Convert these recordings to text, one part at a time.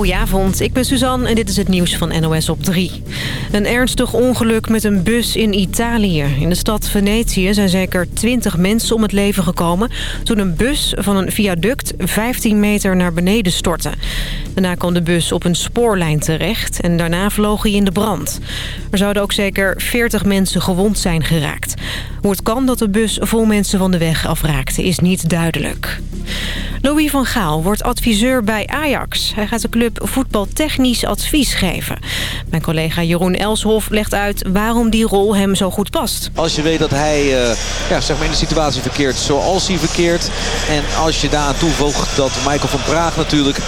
Goedenavond, ik ben Suzanne en dit is het nieuws van NOS op 3. Een ernstig ongeluk met een bus in Italië. In de stad Venetië zijn zeker 20 mensen om het leven gekomen... toen een bus van een viaduct 15 meter naar beneden stortte. Daarna kwam de bus op een spoorlijn terecht en daarna vloog hij in de brand. Er zouden ook zeker 40 mensen gewond zijn geraakt. Hoe het kan dat de bus vol mensen van de weg afraakte is niet duidelijk. Louis van Gaal wordt adviseur bij Ajax. Hij gaat de club voetbaltechnisch advies geven. Mijn collega Jeroen Elshoff legt uit waarom die rol hem zo goed past. Als je weet dat hij uh, ja, zeg maar in de situatie verkeert zoals hij verkeert... en als je daaraan toevoegt dat Michael van Praag natuurlijk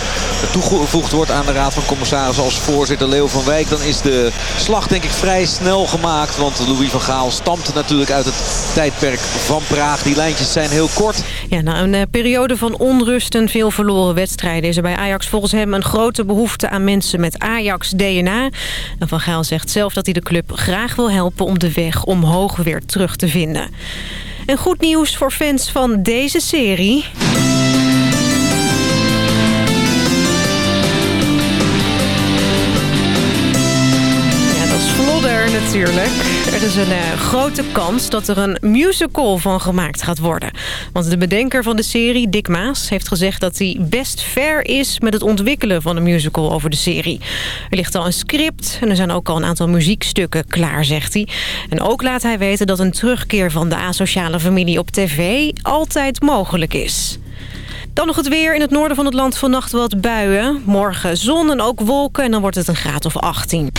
toegevoegd wordt aan de Raad van Commissarissen als voorzitter Leo van Wijk... dan is de slag denk ik vrij snel gemaakt. Want Louis van Gaal stamt natuurlijk uit het tijdperk van Praag. Die lijntjes zijn heel kort. Ja, na een uh, periode van onrust en veel verloren wedstrijden... is er bij Ajax volgens hem een grote behoefte aan mensen met Ajax-DNA. Van Gaal zegt zelf dat hij de club graag wil helpen... om de weg omhoog weer terug te vinden. En goed nieuws voor fans van deze serie... natuurlijk. Er is een uh, grote kans dat er een musical van gemaakt gaat worden. Want de bedenker van de serie, Dick Maas, heeft gezegd dat hij best ver is... met het ontwikkelen van een musical over de serie. Er ligt al een script en er zijn ook al een aantal muziekstukken klaar, zegt hij. En ook laat hij weten dat een terugkeer van de asociale familie op tv altijd mogelijk is. Dan nog het weer. In het noorden van het land vannacht wat buien. Morgen zon en ook wolken en dan wordt het een graad of 18.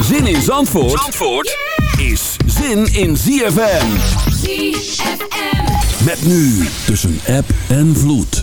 Zin in Zandvoort, Zandvoort is zin in ZFM. ZFM. Met nu tussen app en vloed.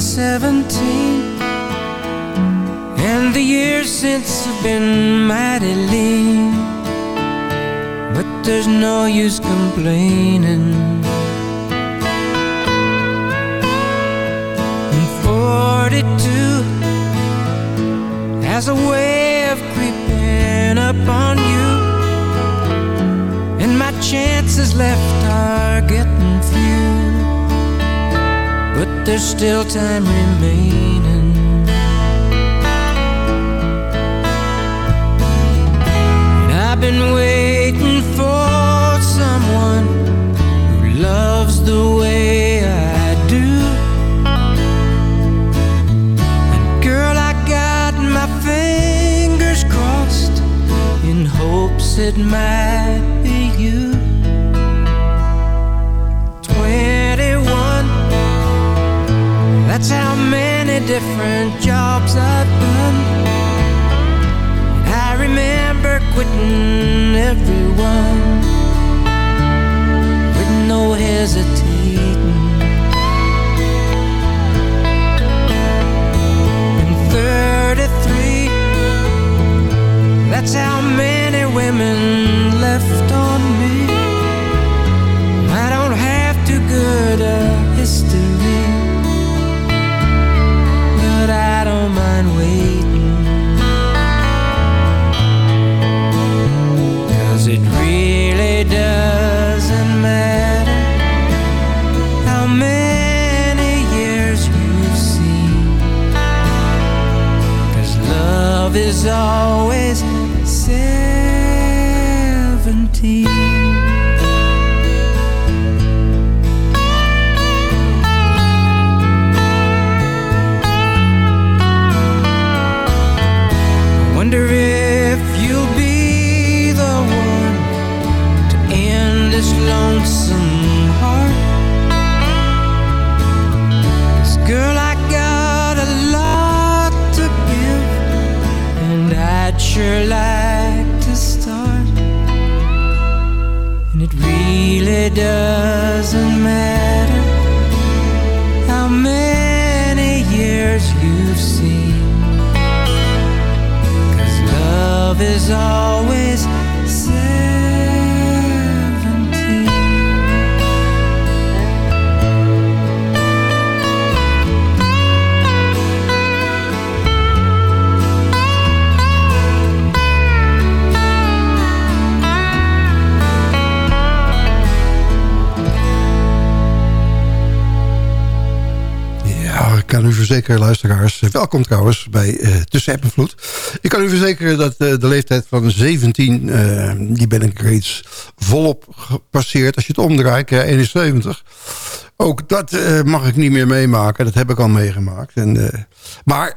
17 And the years since have been mighty lean But there's no use complaining. And 42 Has a way of creeping up on you. And my chances left are getting few there's still time remaining. And I've been waiting for someone who loves the way I do. And girl, I got my fingers crossed in hopes it might many different jobs I've done. I remember quitting everyone with no hesitating. And 33, that's how many women left on Welkom trouwens bij uh, Tussen App. Ik kan u verzekeren dat uh, de leeftijd van 17... Uh, die ben ik reeds volop gepasseerd. Als je het omdraait, ja, 71. Ook dat mag ik niet meer meemaken. Dat heb ik al meegemaakt. En, maar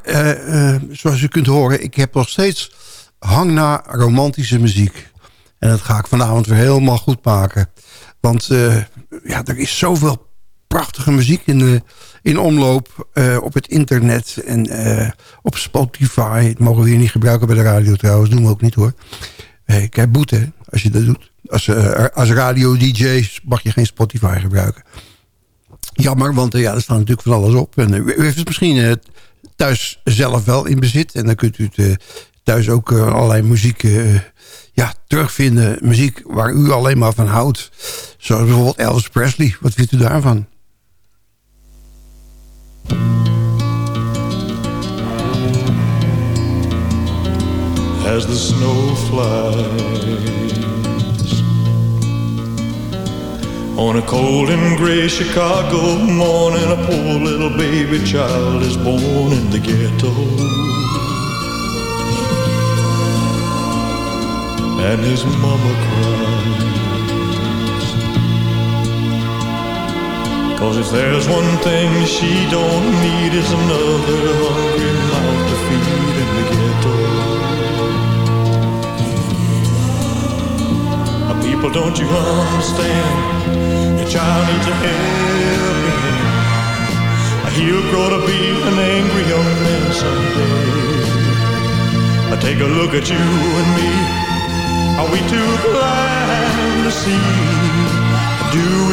zoals u kunt horen... ik heb nog steeds hang naar romantische muziek. En dat ga ik vanavond weer helemaal goed maken. Want ja, er is zoveel prachtige muziek in, de, in omloop uh, op het internet en uh, op Spotify. Dat mogen we hier niet gebruiken bij de radio trouwens. doen we ook niet hoor. Ik heb boete als je dat doet. Als, als radio-dj mag je geen Spotify gebruiken. Jammer, want ja, er staat natuurlijk van alles op. En u heeft het misschien thuis zelf wel in bezit. En dan kunt u het thuis ook allerlei muziek ja, terugvinden. Muziek waar u alleen maar van houdt. Zoals bijvoorbeeld Elvis Presley. Wat vindt u daarvan? As the snow flies On a cold and gray Chicago morning A poor little baby child is born in the ghetto. And his mama cries Cause if there's one thing she don't need is another hungry mouth to feed in the ghetto. People, don't you understand? Your child needs a helping hand. He'll grow to be an angry young man someday. Take a look at you and me. Are we too blind to see? do we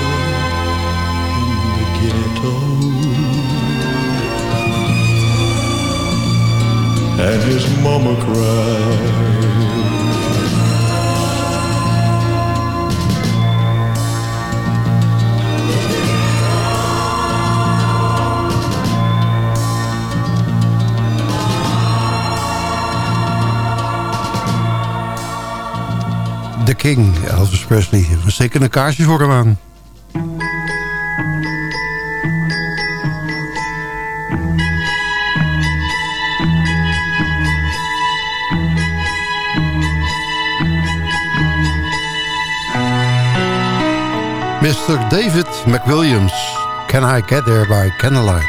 and his mama cried. The King, Elvis Presley. We steken een kaarsje voor hem aan. Mr. David McWilliams. Can I Get There by Candlelight?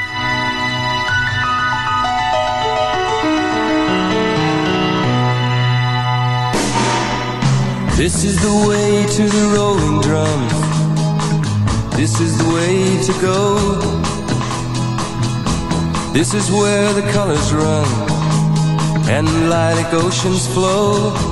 This is the way to the rolling drums. This is the way to go. This is where the colors run and like oceans flow.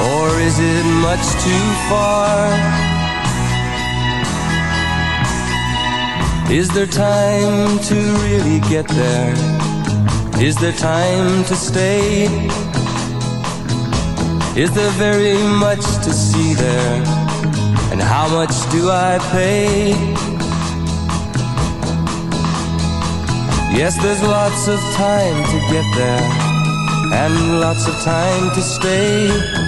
Or is it much too far? Is there time to really get there? Is there time to stay? Is there very much to see there? And how much do I pay? Yes, there's lots of time to get there And lots of time to stay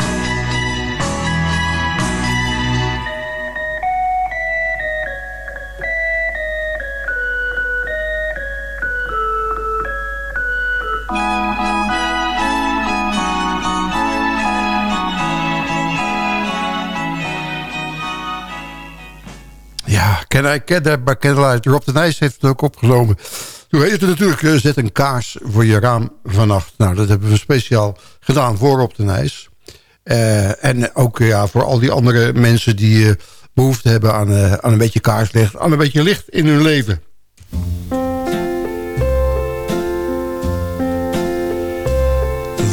Can I Get That by. Rob de Nijs heeft het ook opgenomen. Toen heette het natuurlijk uh, Zet een kaars voor je raam vannacht. Nou, dat hebben we speciaal gedaan voor Rob de Nijs. Uh, en ook ja, voor al die andere mensen die uh, behoefte hebben aan, aan een beetje kaarslicht. Aan een beetje licht in hun leven.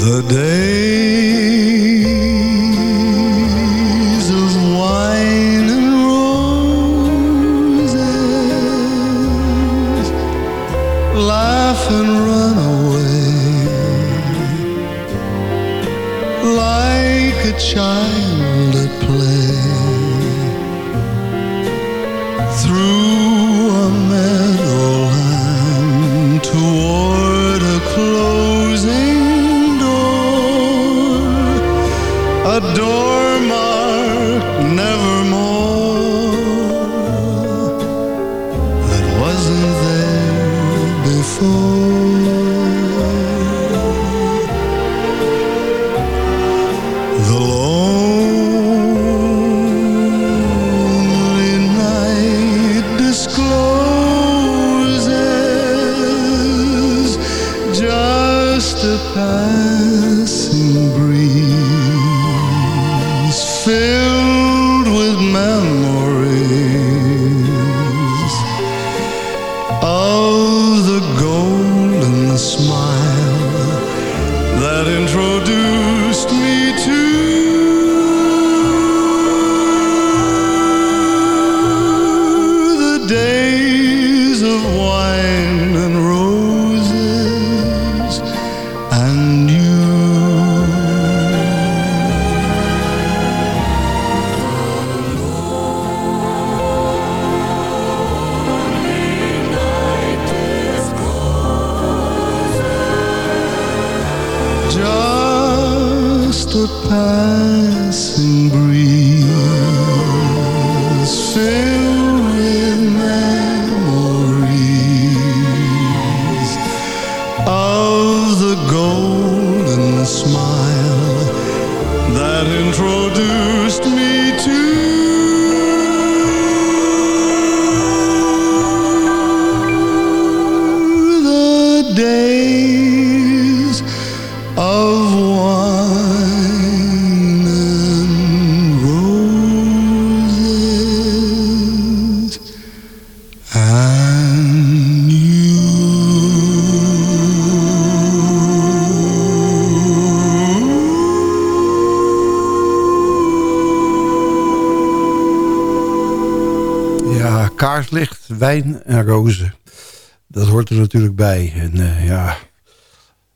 The days child at play. Through a meadowland Toward a closing door A door wijn en rozen. Dat hoort er natuurlijk bij. En eh, ja,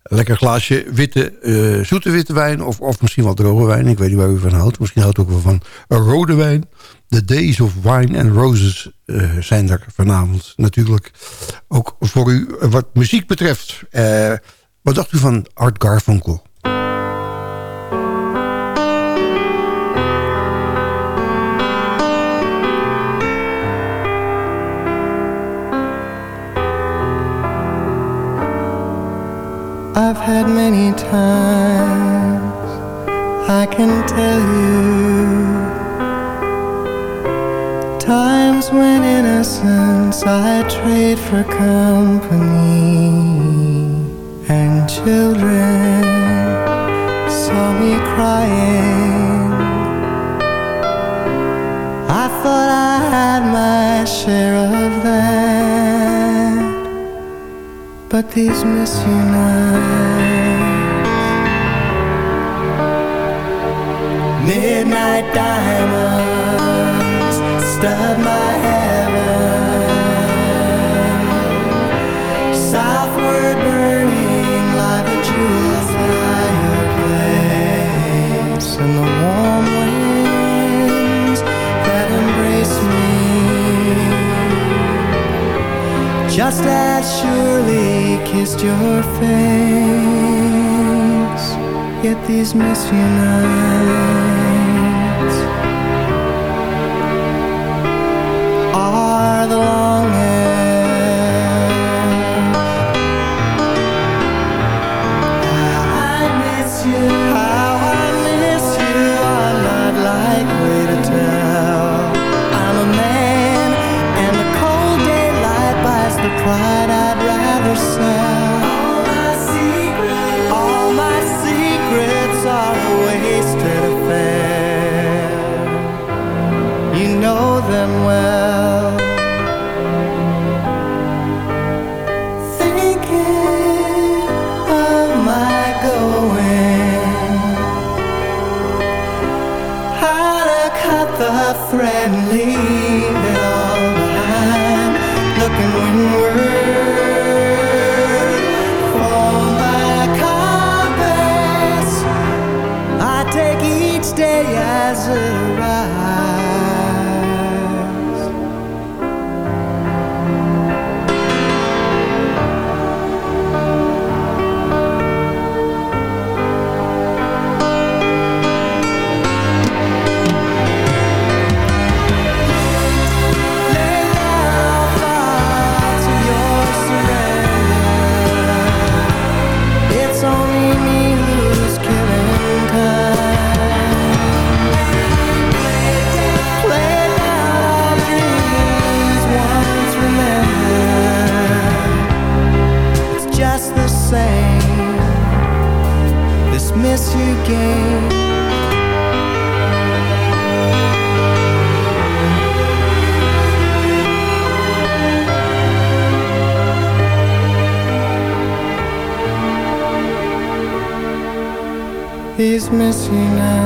lekker glaasje witte, uh, zoete witte wijn... Of, of misschien wel droge wijn. Ik weet niet waar u van houdt. Misschien houdt u ook wel van een rode wijn. The Days of Wine and Roses uh, zijn er vanavond natuurlijk. Ook voor u wat muziek betreft. Wat dacht u van Art Garfunkel? I've had many times. I can tell you Times when innocence I trade for company And children saw me crying. I thought I had my share of But these nights Midnight diamonds Stud my heaven Just as surely kissed your face. Yet these miss you nights These missing nights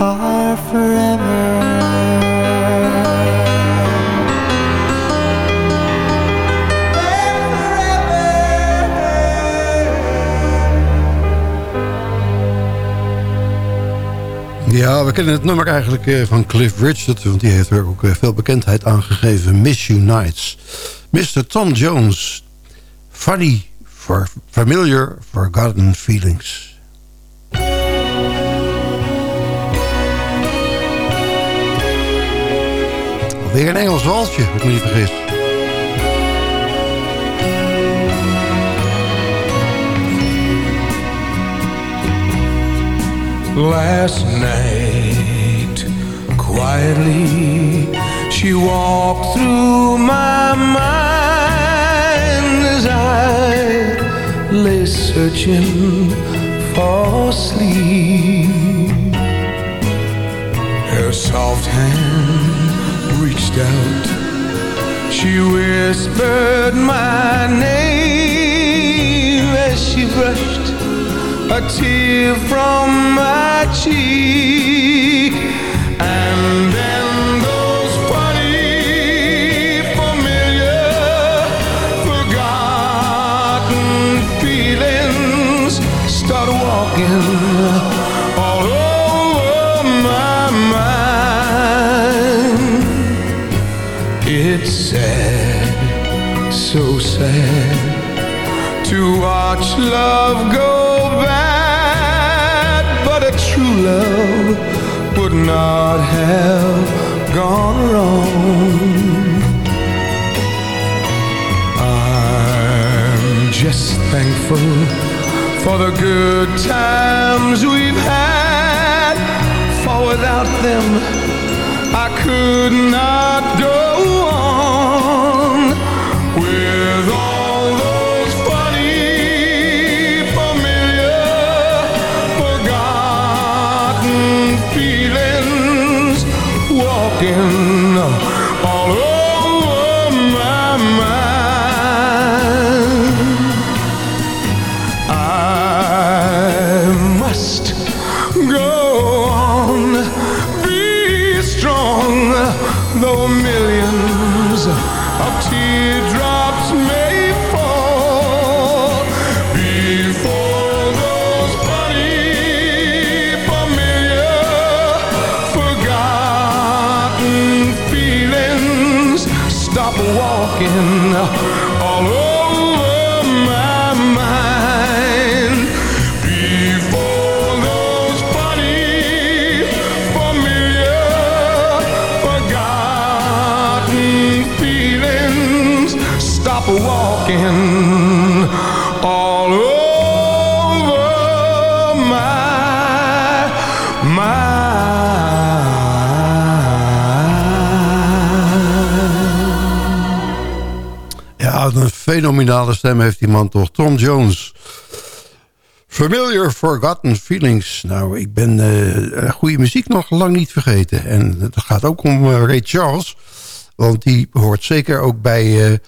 are forever. Ja, we kennen het nummer eigenlijk eh, van Cliff Richard... want die heeft er ook eh, veel bekendheid aan gegeven. Miss You Nights. Mr. Tom Jones. Funny, for familiar, forgotten feelings. Weer een Engels waltje, als ik me niet vergis. Last night, quietly, she walked through my mind lay searching for sleep. Her soft hand reached out, she whispered my name as she brushed a tear from my cheek love go bad, but a true love would not have gone wrong. I'm just thankful for the good times we've had, for without them I could not go walking walking all over my mind. Ja, een fenomenale stem heeft die man toch. Tom Jones. Familiar Forgotten Feelings. Nou, ik ben eh, goede muziek nog lang niet vergeten. En het gaat ook om eh, Ray Charles. Want die hoort zeker ook bij eh,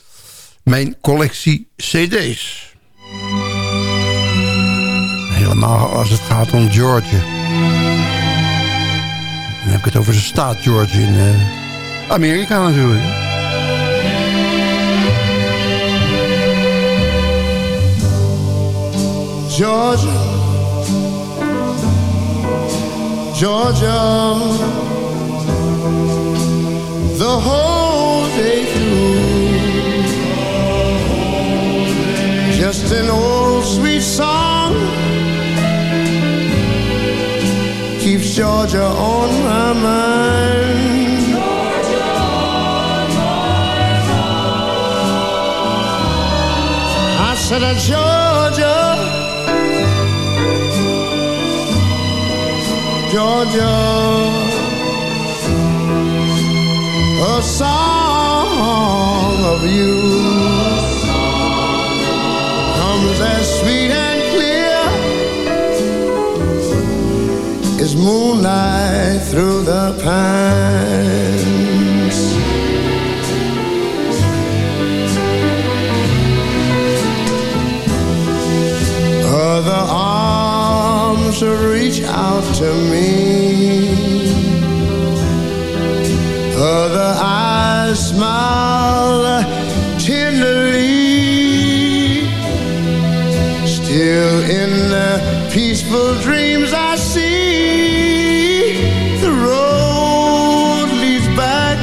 mijn collectie cd's. Helemaal als het gaat om Georgia. Dan heb ik het over de staat Georgia in eh, Amerika natuurlijk. Georgia, Georgia, the whole day Just an old sweet song keeps Georgia on my mind. I said, Georgia. Georgia, a song of you as sweet and clear as moonlight through the pines. Other arms reach out to me. Other eyes smile peaceful dreams I see the road leads back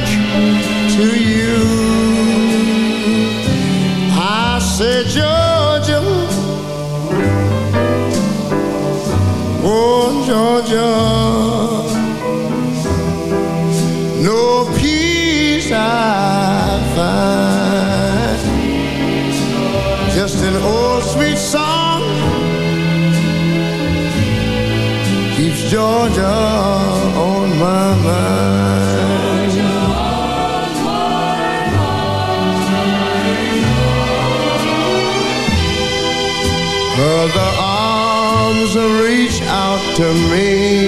to you. I said, Georgia. Oh, Georgia, to me.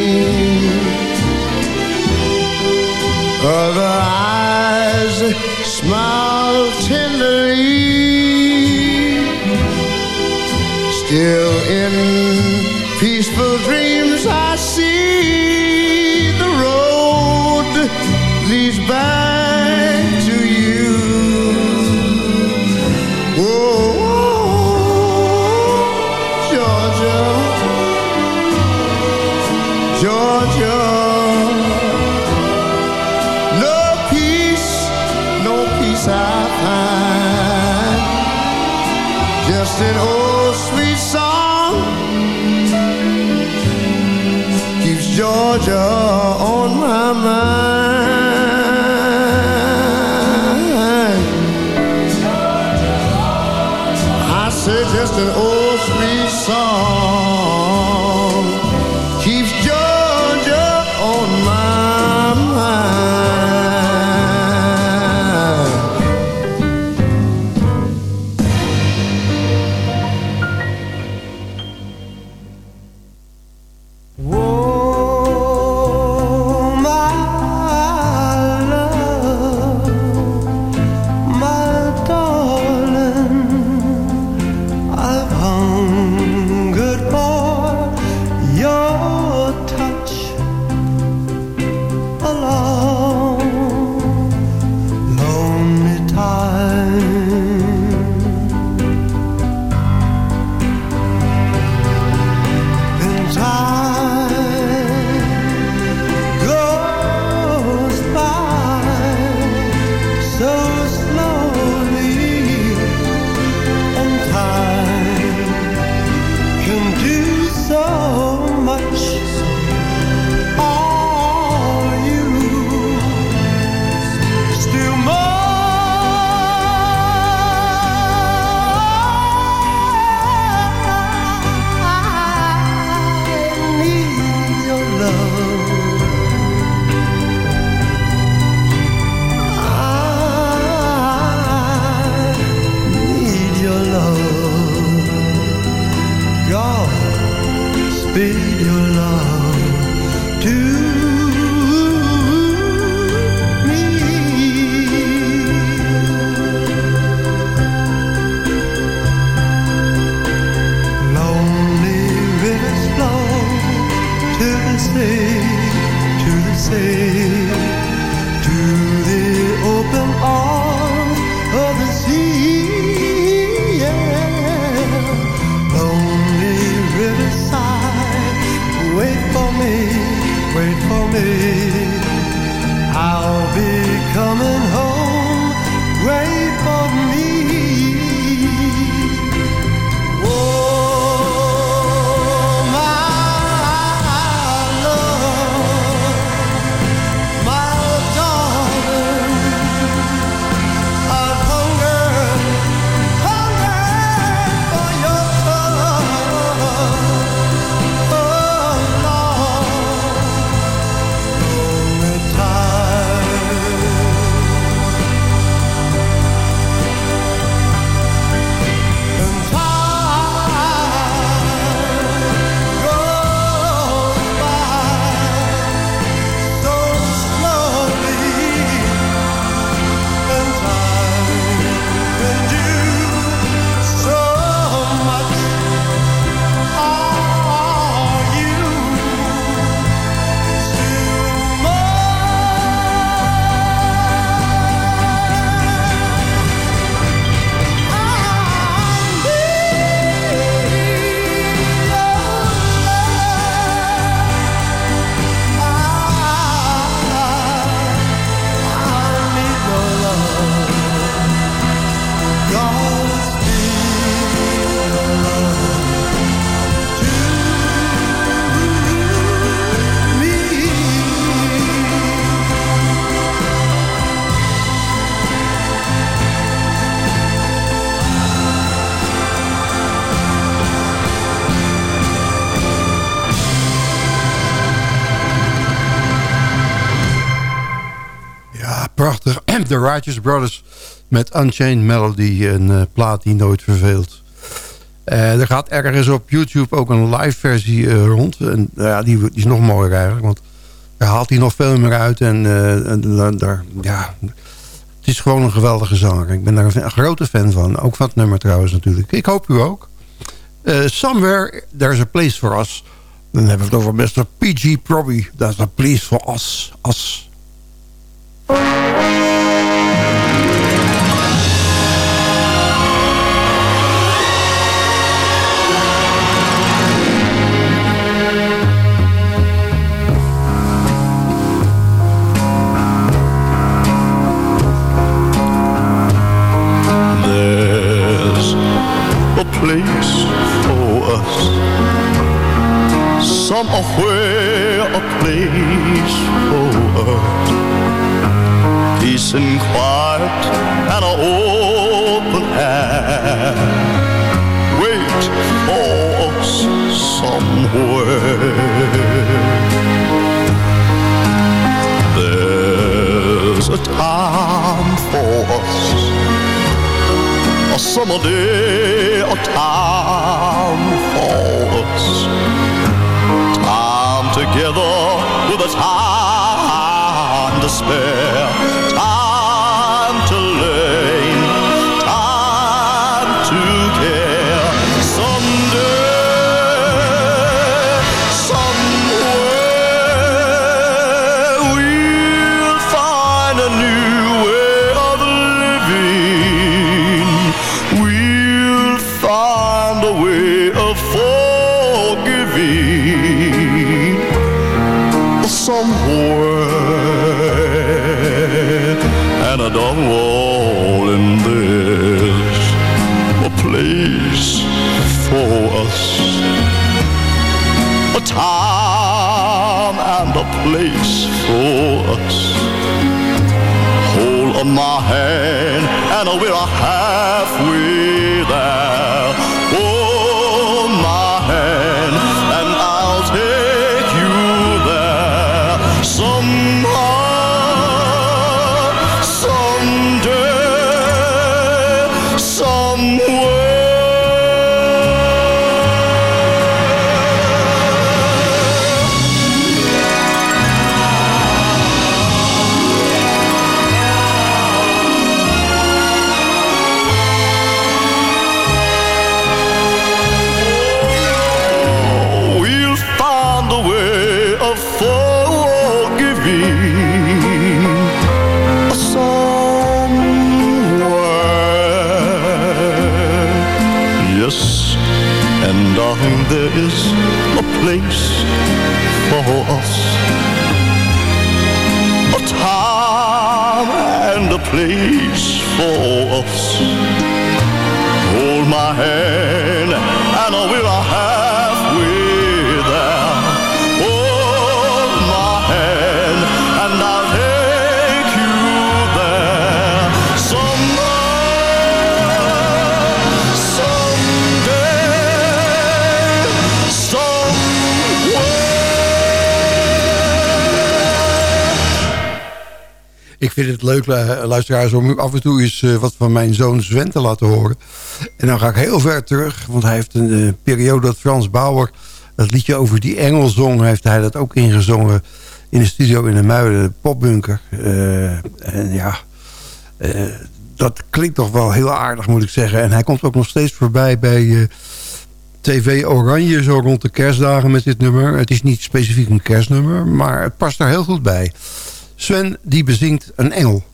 Righteous Brothers met Unchained Melody. Een eh, plaat die nooit verveelt. Eh, er gaat ergens op YouTube ook een live versie eh, rond. En nou ja, die, is nog mooier eigenlijk. Want daar haalt hij nog veel meer uit. En, daar, ja, het is gewoon een geweldige zanger. Ik ben daar een, grote fan van. Ook van het nummer trouwens natuurlijk. Ik hoop u ook. Somewhere there's a place for us. Dan hebben we het over Mr. P.G. Proby. There's a place for us. us. Place for us hold on my hand and we're halfway there. Vind het leuk, eh, luisteraars, om af en toe eens eh, wat van mijn zoon Sven te laten horen. En dan ga ik heel ver terug, want hij heeft een eh, periode dat Frans Bauer... dat liedje over die engel zong, heeft hij dat ook ingezongen... in de studio in de Muiden, de popbunker. En ja, dat klinkt toch wel heel aardig, moet ik zeggen. En hij komt ook nog steeds voorbij bij... TV Oranje zo rond de kerstdagen met dit nummer. Het is niet specifiek een kerstnummer, maar het past er heel goed bij. Sven die bezingt een engel.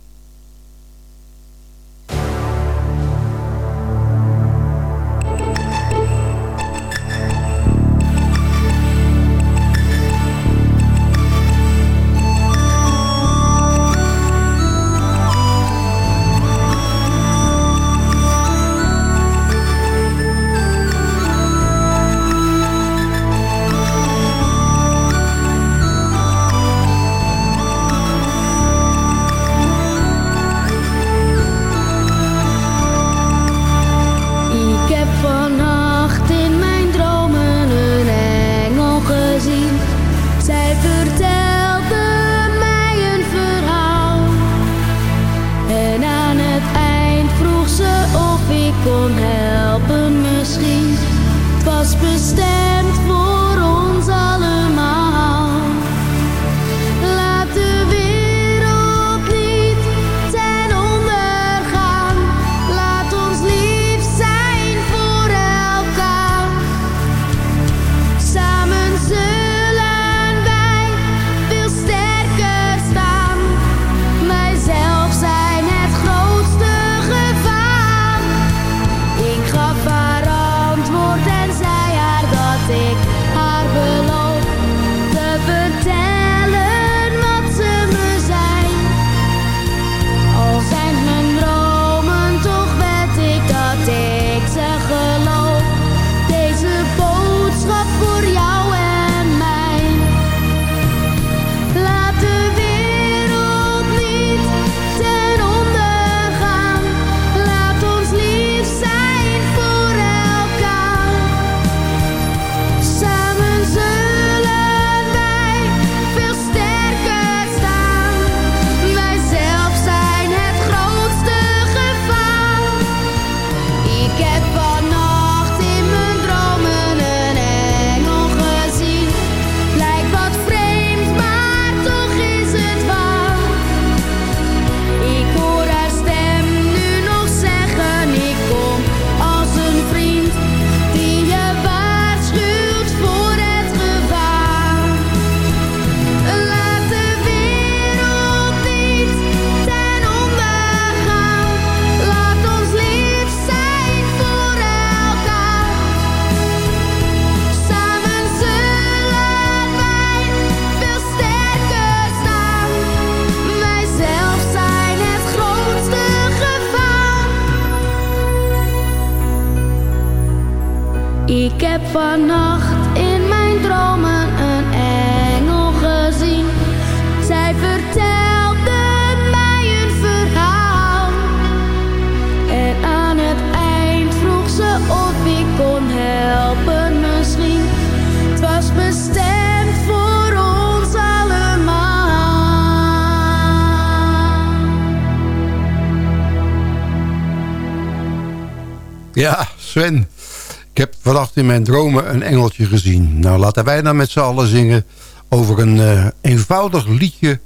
In mijn dromen een engeltje gezien. Nou, laten wij dan met z'n allen zingen over een eh, eenvoudig liedje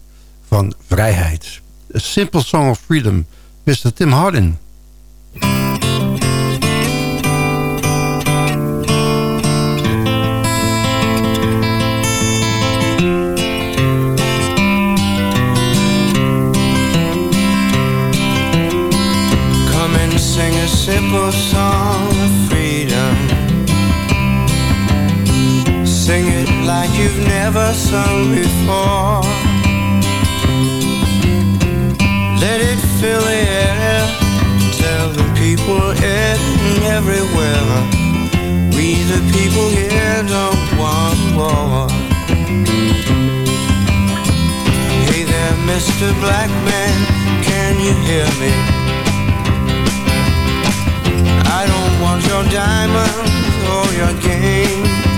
van vrijheid. A Simple Song of Freedom, Mr. Tim Hardin. Never sung before. Let it fill the air. Tell the people it everywhere. We the people here don't want war. Hey there, Mr. Black Man, can you hear me? I don't want your diamonds or your game.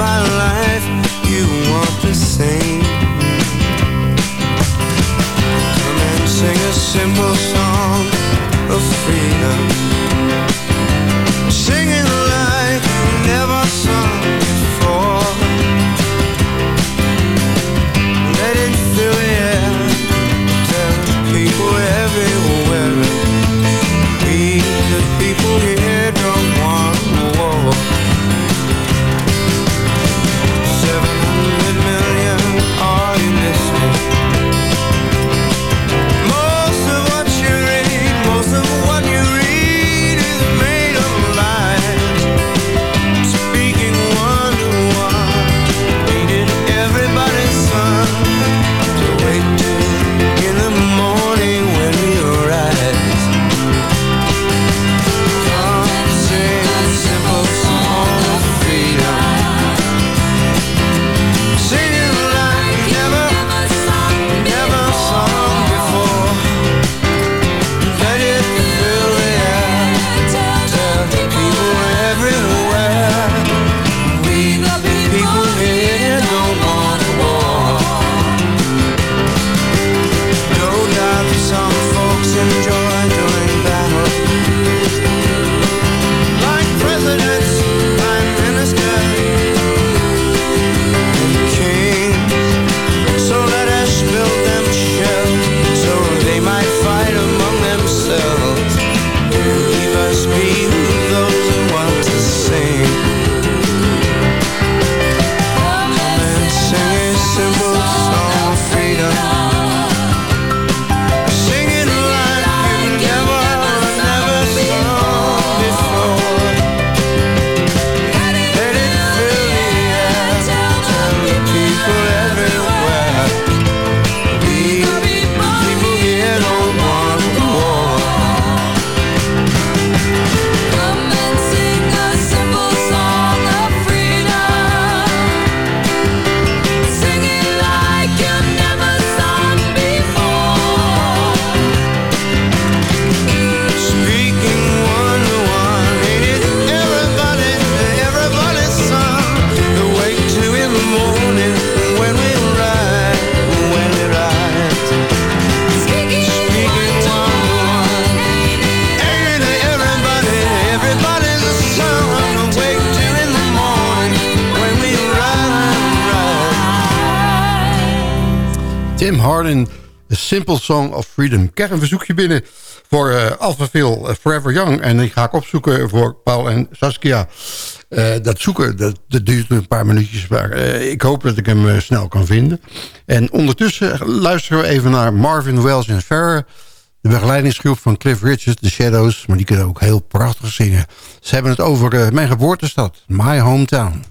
My life you want the same. Come and sing a simple song of freedom. Sing Tim Hardin, A Simple Song of Freedom. Ik krijg een verzoekje binnen voor uh, Forever Young. En die ga ik opzoeken voor Paul en Saskia. Eh, dat zoeken, dat, duurt een paar minuutjes. Maar ik hoop dat ik hem snel kan vinden. En ondertussen luisteren we even naar Marvin Wells en Ferrer. De begeleidingsgroep van Cliff Richards, The Shadows. Maar die kunnen ook heel prachtig zingen. Ze hebben het over mijn geboortestad, my hometown.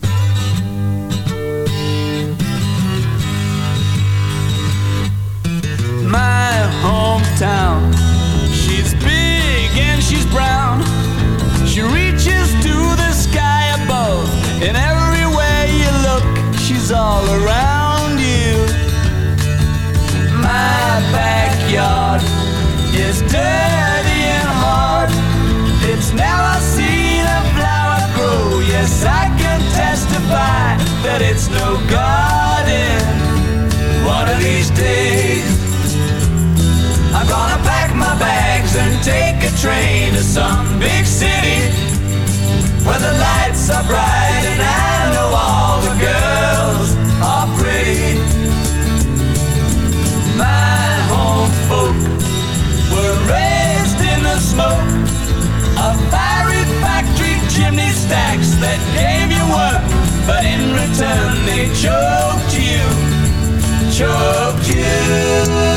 My hometown. She's big and she's brown. She reaches to the sky above. And everywhere you look, she's all around you. My backyard is dirty and hard. It's never seen a flower grow. Yes, I can testify that it's no garden. One of these days, gonna pack my bags and take a train to some big city where the lights are bright and I know all the girls are pretty. My home folk were raised in the smoke of fiery factory chimney stacks that gave you work, but in return they choked you, choked you.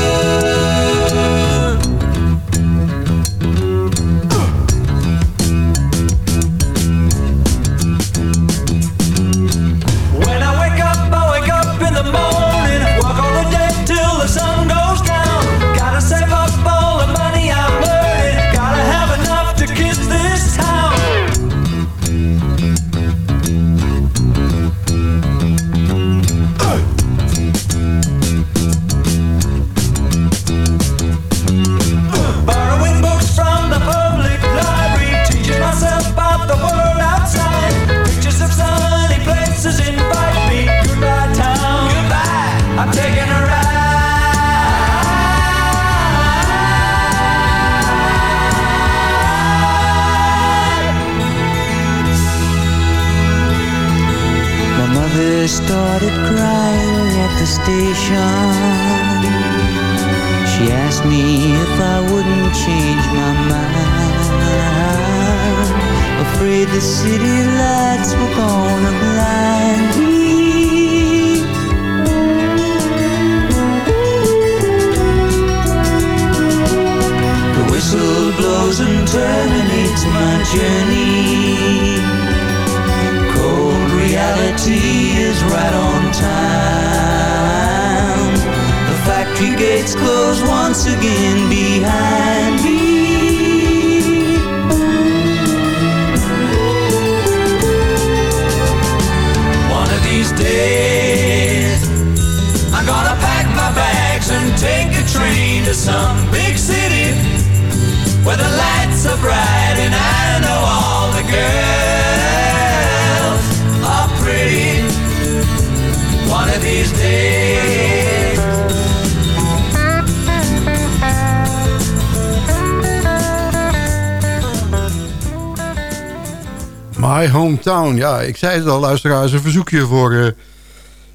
Ja, ik zei het al, luisteraars. Een verzoekje voor eh,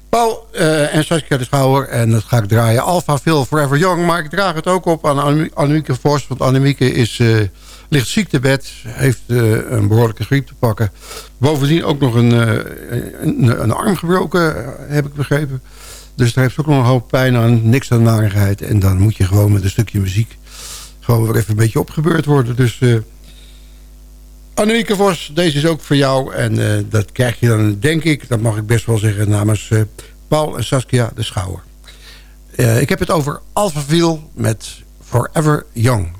Paul eh, en Saskia de Schouwer. En dat ga ik draaien. Alpha Phil Forever Young. Maar ik draag het ook op aan Anne- Annemieke Vos. Want Annemieke is, eh, ligt ziek te bed. Heeft een behoorlijke griep te pakken. Bovendien ook nog een, een, een arm gebroken, heb ik begrepen. Dus daar heeft ze ook nog een hoop pijn aan. Niks aan narigheid. En dan moet je gewoon met een stukje muziek... gewoon weer even een beetje opgebeurd worden. Dus... Annemieke Vos, deze is ook voor jou. En eh, dat krijg je dan, denk ik, dat mag ik best wel zeggen... namens eh, Paul en Saskia de Schouwer. Eh, ik heb het over Alphaville met Forever Young.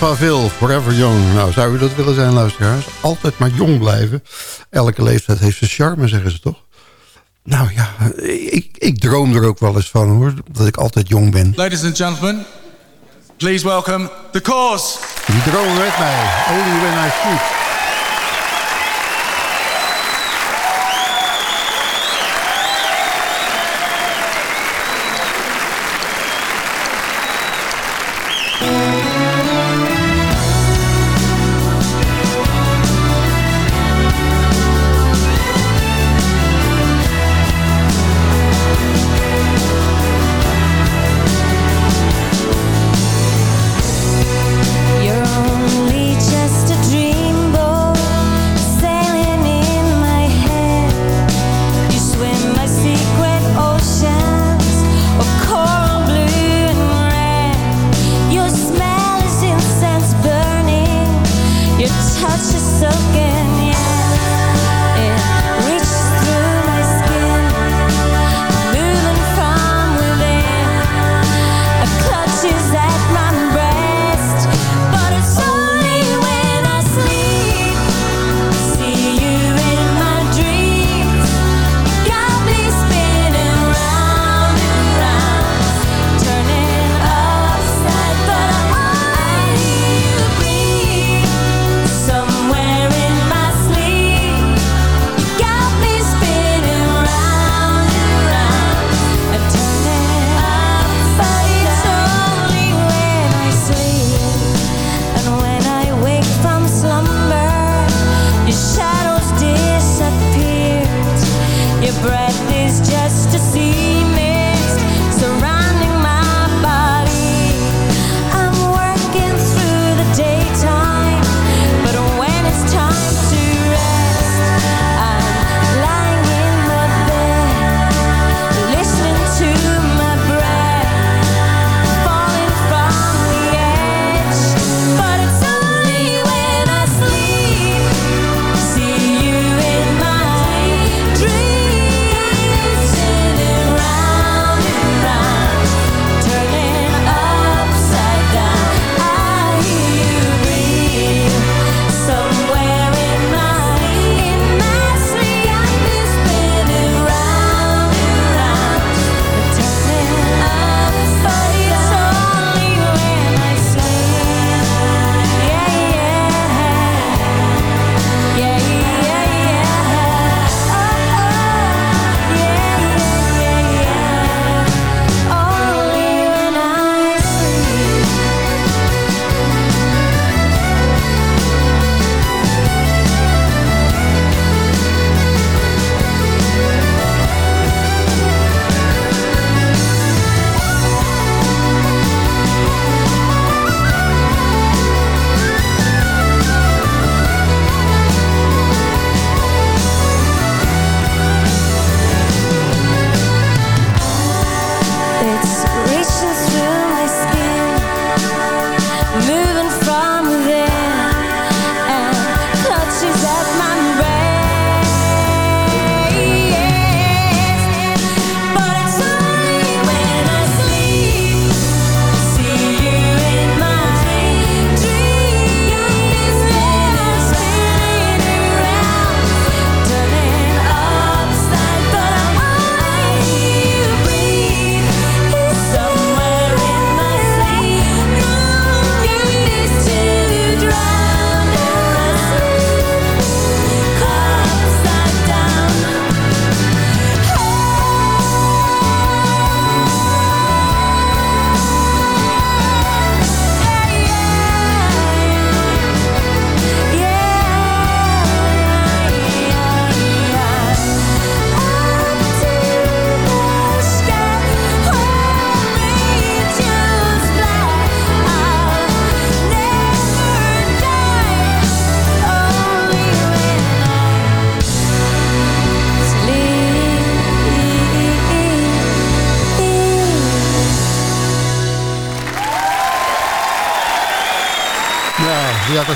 Pavil, Forever Young. Nou, zou u dat willen zijn, luisteraars? Altijd maar jong blijven. Elke leeftijd heeft zijn charme, zeggen ze toch? Nou ja, ik, ik droom er ook wel eens van, hoor. Dat ik altijd jong ben. Ladies and gentlemen, please welcome the cause. Die droom met mij, Only When I Speak.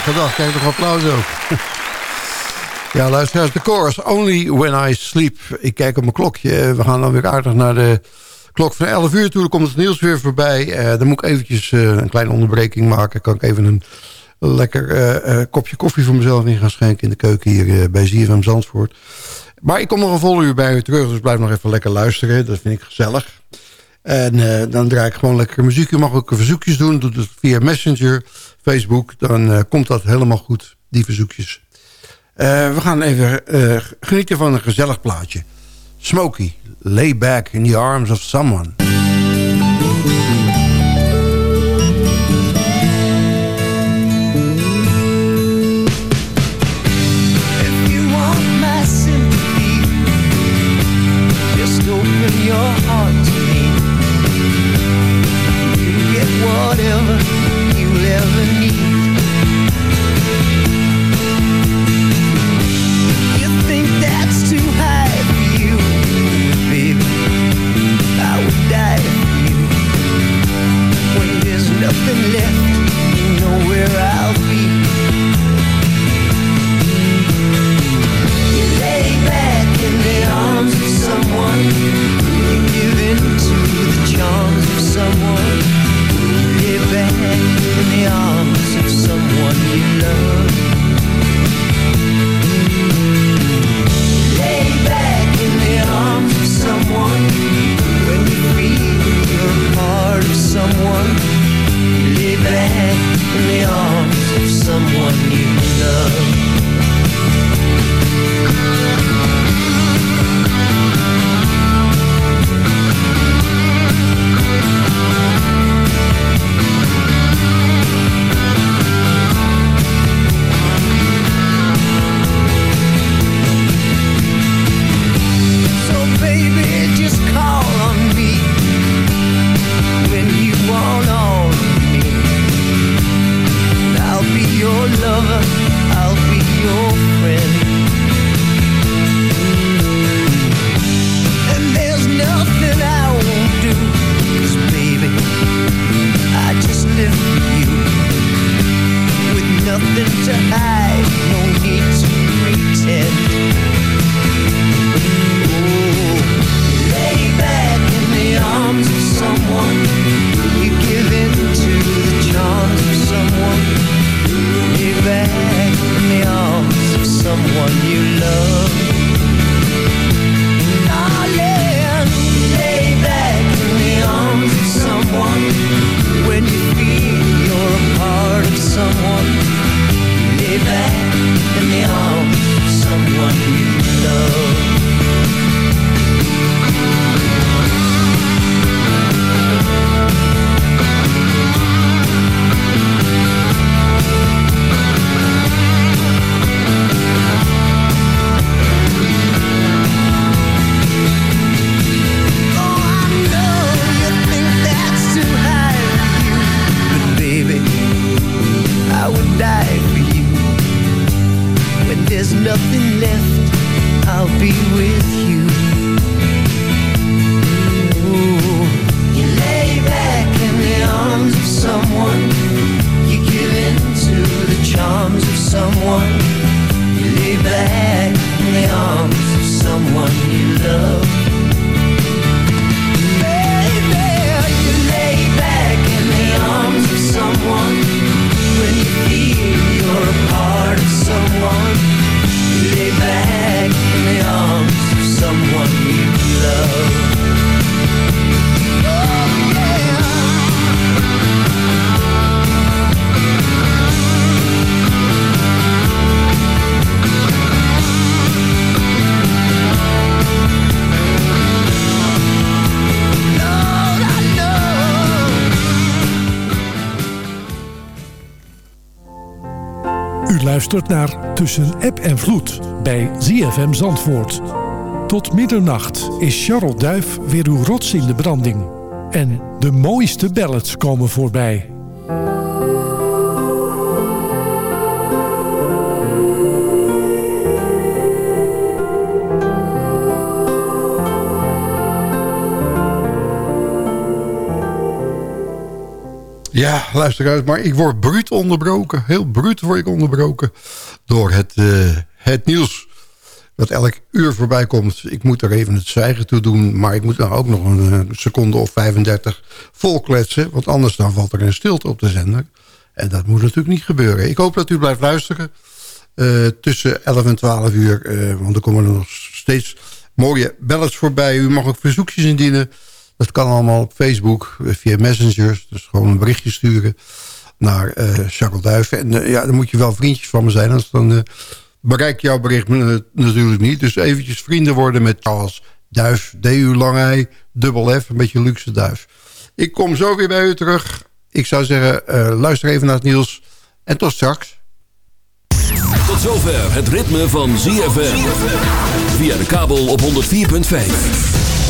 gedacht. Kijk, nog applaus ook. ja, luisteraars, de chorus. Only when I sleep. Ik kijk op mijn klokje. We gaan dan weer aardig naar de klok van 11 uur toe. Dan komt het nieuws weer voorbij. Eh, dan moet ik eventjes eh, een kleine onderbreking maken. Kan ik even een lekker eh, kopje koffie voor mezelf in gaan schenken... in de keuken hier bij ZFM Zandvoort. Maar ik kom nog een volle uur bij u terug, dus blijf nog even lekker luisteren. Dat vind ik gezellig. En dan draai ik gewoon lekker muziek. U mag ook verzoekjes doen. Doe het via Messenger. Facebook. Dan eh, komt dat helemaal goed, die verzoekjes. Eh, we gaan even eh, genieten van een gezellig plaatje. Smokey, lay back in the arms of someone. If you want someone. Lay back in the arms of someone you love. Lay back in the arms of someone. When you feel lay back in the arms of someone you love. Luistert naar Tussen App en Vloed bij ZFM Zandvoort. Tot middernacht is Charles Duif weer uw rots in de branding. En de mooiste ballads komen voorbij. Ja, luisteraars, maar ik word bruut onderbroken. Heel bruut word ik onderbroken door het, eh, het nieuws. dat elk uur voorbij komt. Ik moet er even het zwijgen toe doen... maar ik moet dan ook nog een eh, seconde of 35 vol kletsen... want anders dan valt er een stilte op de zender. En dat moet natuurlijk niet gebeuren. Ik hoop dat u blijft luisteren eh, tussen 11 en 12 uur... want er komen er nog steeds mooie bellets voorbij. U mag ook verzoekjes indienen. Dat kan allemaal op Facebook, eh, via Messengers. Dus gewoon een berichtje sturen naar eh Charles. En eh, ja, dan moet je wel vriendjes van me zijn. Anders dan bereikt jouw bericht natuurlijk niet. Dus eventjes vrienden worden met Charles Duif. D-U lang I, dubbel F, een beetje luxe duif. Ik kom zo weer bij u terug. Ik zou zeggen, luister even naar het nieuws. En tot straks. Tot zover het ritme van ZFM. Via de kabel op 104.5.